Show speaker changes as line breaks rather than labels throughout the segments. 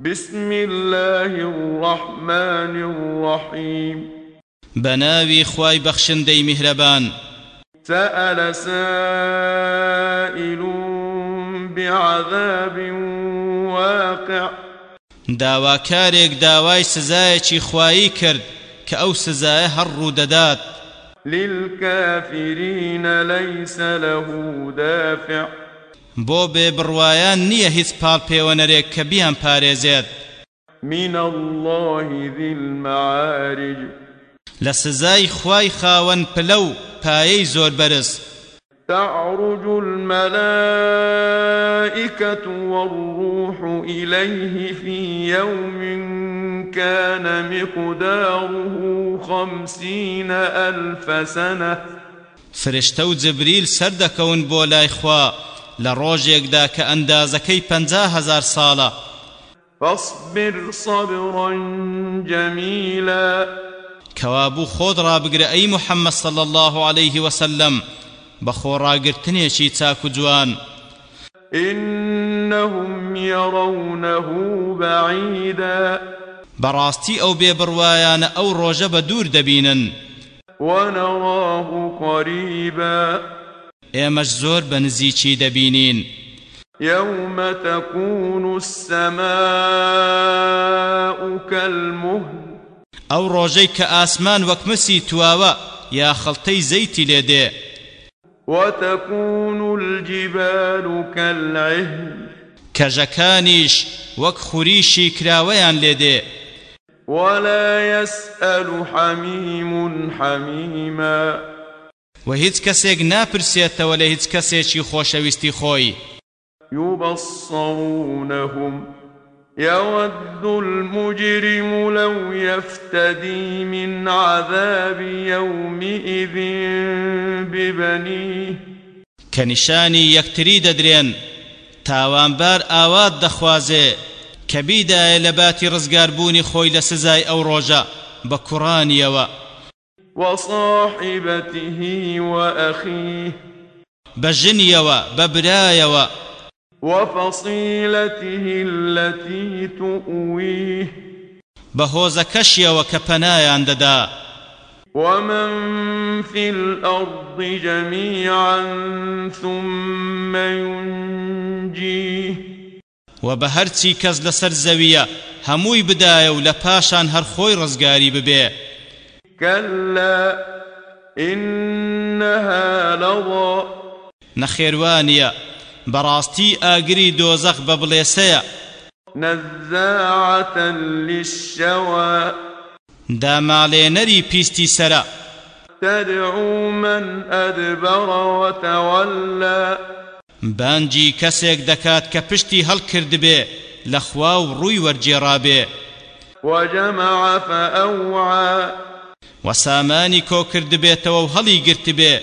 بسم الله الرحمن الرحيم.
بناوي خواي بخشندي مهربان
سأل سائل بعذاب واقع.
داواکارێک داوای سزایەکی خوایی کرد کە ئەو سزایە هەڕوو دەدات.
للكافرين ليس له دافع.
بۆ بێ بڕوایان نییە هیچ پاڵپێوەنەرێک کە بیان پارێزێت.
من الله ذي المعارج.
لە سزای خوای خاوەن پلە و پایەی زۆر بەرز.
تعرج الملائكة والروح إليه في يوم كان مقداره خمسين ألف سنة.
فرشتە و جبریل سەردەکەون بۆ کە ئەندازەکەی پەنجا هەزار ساڵە.
فاصبر صبرا جميلا.
کەوابوو خۆت ڕابگرە ئەی محەممەد صلى الله عليه وسلم بە خۆڕاگرتنێکی چاک و جوان.
إنهم يرونه بعيدا.
ئەو بێبڕوایانە ئەو ڕۆژە بە دوور دەبینن.
ونراه قريبا.
ئێمەش زۆر بە نزیکی دەبینین
يوم تكون السماء كالمهل
ئەو ڕۆژەی کە ئاسمان وەک مسی تواوە یا خەڵتەی زەیتی لێدێ
وتكون الجبال كالعهن.
کەژەکانیش وەک خوریشی کراوەیان لێدێ
ولا يسأل حميم حميما.
و هیچ کەسێک ناپرسێتەوە لە هیچ کەسێکی خۆشەویستی خۆی.
يبصرونهم يود المجرم لو يفتدي من عذاب يومئذ ببنيه.
کە نیشانی یەکتری دەدرێن تاوانبار ئاوات دەخوازێ کە بیدایە لە باتی ڕزگاربوونی خۆی لە سزای ئەو ڕۆژە بە کوڕانیەوە
وصاحبته وأخيه.
بە برایەوە
وفصيلته التي تؤويه.
کە پەنایان دەدا
ومن في الأرض جميعا ثم ينجيه.
و بە هەرچی کەس لەسەر زەویە هەمووی بدایە و لە پاشان هەر خۆی ڕزگاری ببێ
كلا إنها لظى.
بەڕاستی ئاگری دۆزەخ بە بڵێسەیە
نزاعة للشوى.
داماڵێنەری پیستی سەرە
تدعو من أدبر وتولى.
بانجی کەسێک دەکات کە پشتی هەڵکردبێ لە خوا و ڕووی وەرجێڕابێ
وجمع فأوعى.
و سامانی کۆکردبێتەوە و هەڵی گرتبێ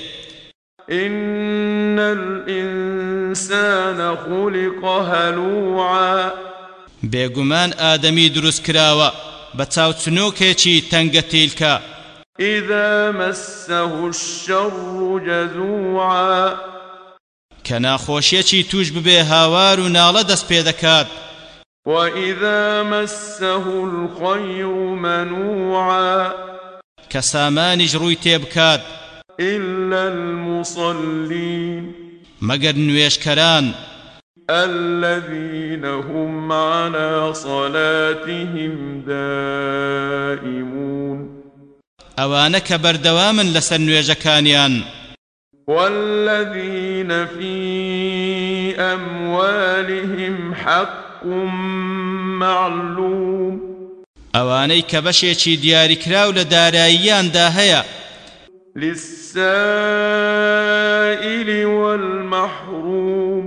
إن الإنسان خلق هلوعا.
بێگومان ئادەمی دروست کراوە بە چاوچنۆکێکی تەنگە تیلکە
إذا مسه الشر جزوعا.
کە ناخۆشیەکی توش ببێ هاوار و ناڵە دەست پێ دەکات
وإذا مسه الخير منوعا.
کە سامانیش ڕووی تێبکات
إلا المصلين.
مەگەر نوێشکەران
الذين هم على صلاتهم دائمون.
ئەوانە کە بەردەوامن لەسەر نوێژەکانیان
والذين في أموالهم حق معلوم.
ئەوانەی کە بەشێکی دیاریکراو لە داراییاندا هەیە.
للسائل والمحروم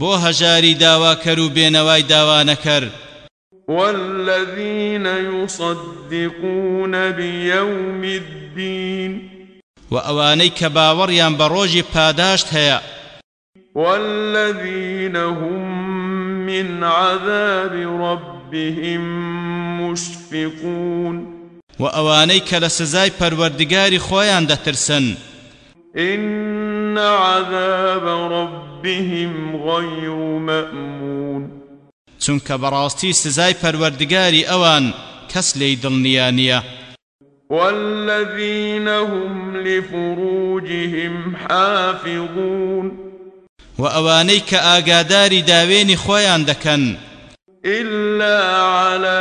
بۆ هەژاری داواکەر و بێنەوای داوانەکەر.
والذين يصدقون بيوم الدين
و ئەوانەی کە باوەڕیان بە ڕۆژی پاداشت هەیە.
والذين هم من عذاب ربهم مشفقون.
و ئەوانەی کە لە سزای پەروەردگاری خۆیان دەترسن
إن عذاب ربهم غير مأمون.
چونکە بەڕاستی سزای پەروەردگاری ئەوان کەس لێی دڵنیا نییە
والذين هم لفروجهم حافظون.
وأوانيك آقاداري داويني خويان دكن
إلا على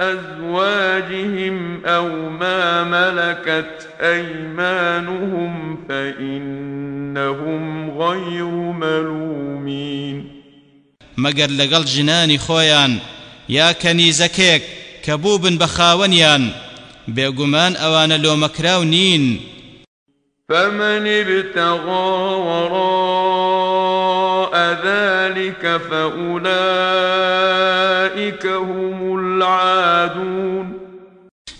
أزواجهم أو ما ملكت أيمانهم فإنهم غير ملومين.
مگر لەگەڵ ژنانی خۆیان یا کەنیزەکێک کە بوو خاوەنیان بێگومان ئەوانە لۆمەکراو نین.
فمن ابتغى وراء ذلك فأولئك هم العادون.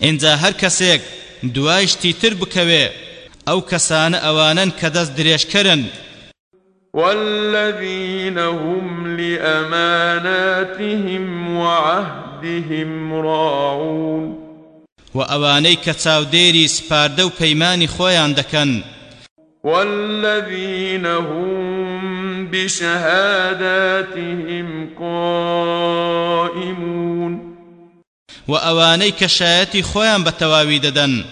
اینجا هەر کەسێک دوایشتی تر بکەوێ ئەو کەسانە ئەوانن کە دەست درێژکەرن
والذين هم لأماناتهم وعهدهم راعون.
وأواني كتاوديري سپاردە و پەیمانی خۆیان دەکەن.
والذين هم بشهاداتهم قائمون
وأواني كشايتي خۆیان بەتەواوی دەدەن.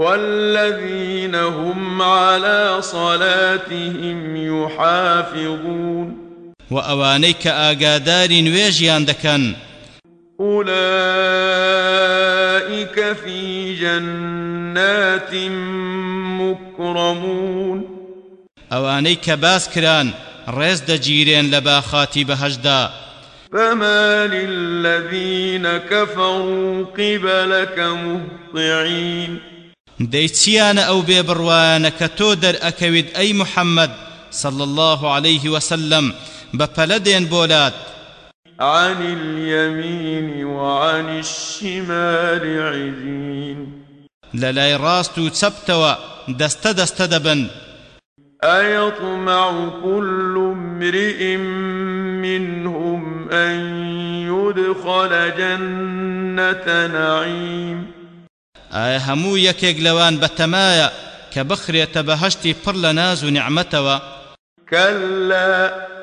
والذين هم على صلاتهم يحافظون
وئەوانەی کە ئاگاداری نوێژیان دەکەن
أولئك في جنات مكرمون.
ئەوانەی کە باسکران ڕێز دەگیرێن لە
باخاتی بەهەشتدا فمال الذين كفروا قبلك مهطعين.
ئەو بێبڕوایانە کە تۆ دەرئەکەویت ئەی محەممەد صلى الله عليه وسلم بەپەلە دێن بۆلات.
عن اليمين وعن الشمال عزين
للاي راستو تسبتوا دست دست دبن.
أيطمع كل امرئ منهم أن يدخل جنة نعيم.
ئایا هەموو یەکێک لەوان بەتەمایە کە بخرێتە بەهشتی پڕ لە ناز و نعمەتەوە
كلا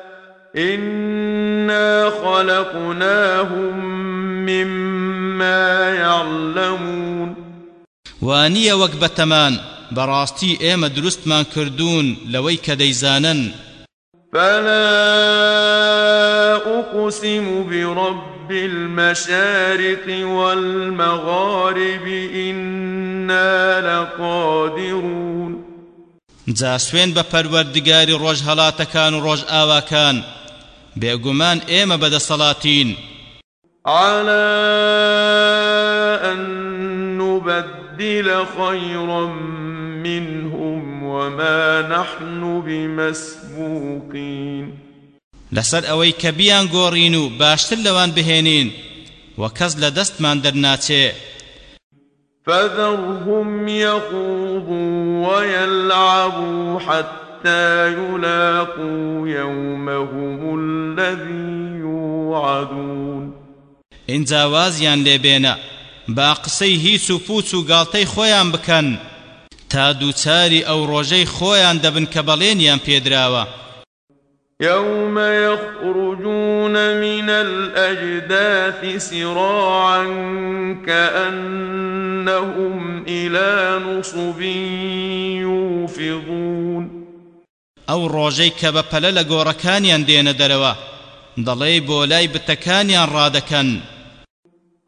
إنا خلقناهم مما يعلمون
وانية وەک بەتەمان بەڕاستی ئێمە دروستمان کردوون لەوەی کە دەیزانن
فلا أقسم برب المشارق والمغارب إنا لقادرون.
جا سوێن بە پەروەردگاری ڕۆژ هەڵاتەکان و ڕۆژ ئاواکان بێگومان ئێمە بەدەسەڵاتین
على أن نبدل خيرا منهم وما نحن بمسبوقين.
لەسەر ئەوەی کە بیان گۆڕین و باشتر لەوان بهێنین و کەس لە دەستمان دەرناچێ
فذرهم يخوضوا ويلعبوا حتى يلاقوا يومهم الذي يوعدون.
اینجا وازیان لێبێنە با قسەی هیچ و پوچ و گاڵتەی خۆیان بکەن تا دووچاری ئەو ڕۆژەی خۆیان دەبن کە بەڵێنیان پێدراوە
يوم يخرجون من الأجداث سراعا كأنهم إلى نصب يوفضون.
ئەو ڕۆژەی کە بە پەلە لە گۆڕەکانیان دێنە دەرەوە دەڵێ بۆ لای بتەکانیان ڕادەکەن.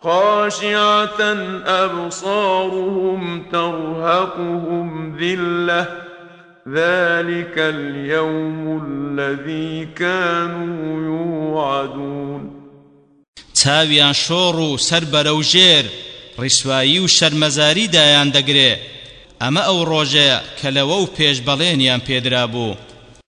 خاشعة أبصارهم ترهقهم ذلة ذلك اليوم الذي كانوا يوعدون.
چاویان شۆڕ و سەر بەرەو ژێر ڕیسوایی و شەرمەزاری دایان دەگرێ. ئەمە ئەو ڕۆژەیە کە لەوە و پێش بەڵێنیان پێدرا بوو